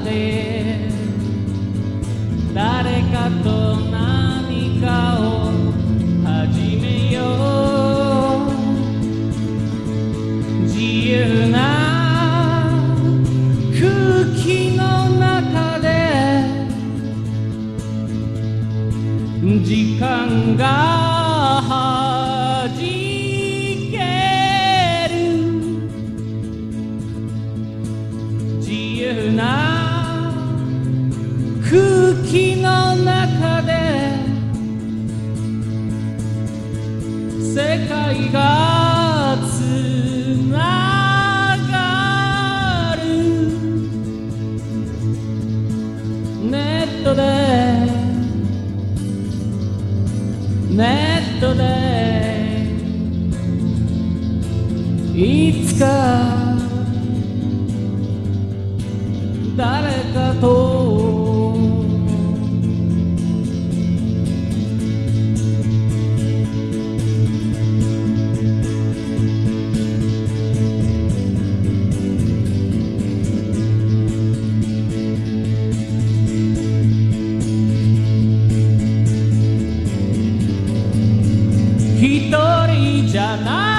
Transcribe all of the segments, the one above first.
で誰かと何かを始めよう自由な空気の中で時間が自由な空気の中で世界がつながる。ネットでネットでいつか Jana.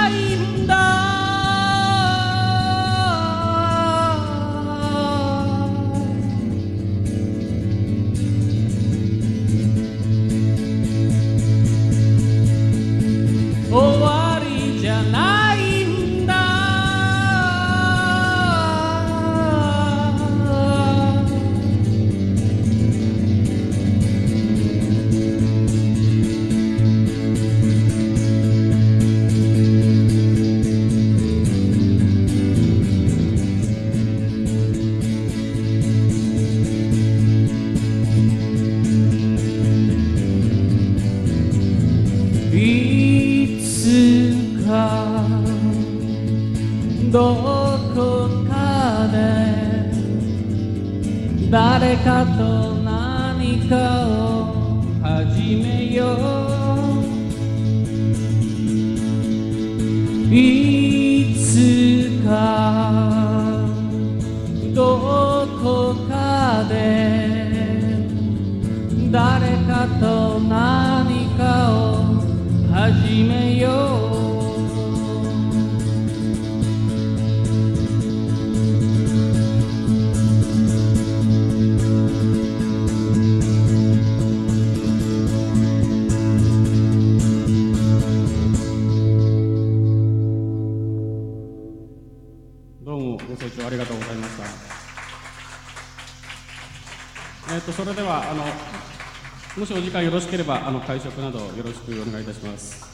どこかで誰かと何かを始めよういつかどこかで誰かと何かを始めよう。どうもご清聴ありがとうございました。えっ、とそれではあのもしお時間よろしければあの会食などよろしくお願いいたします。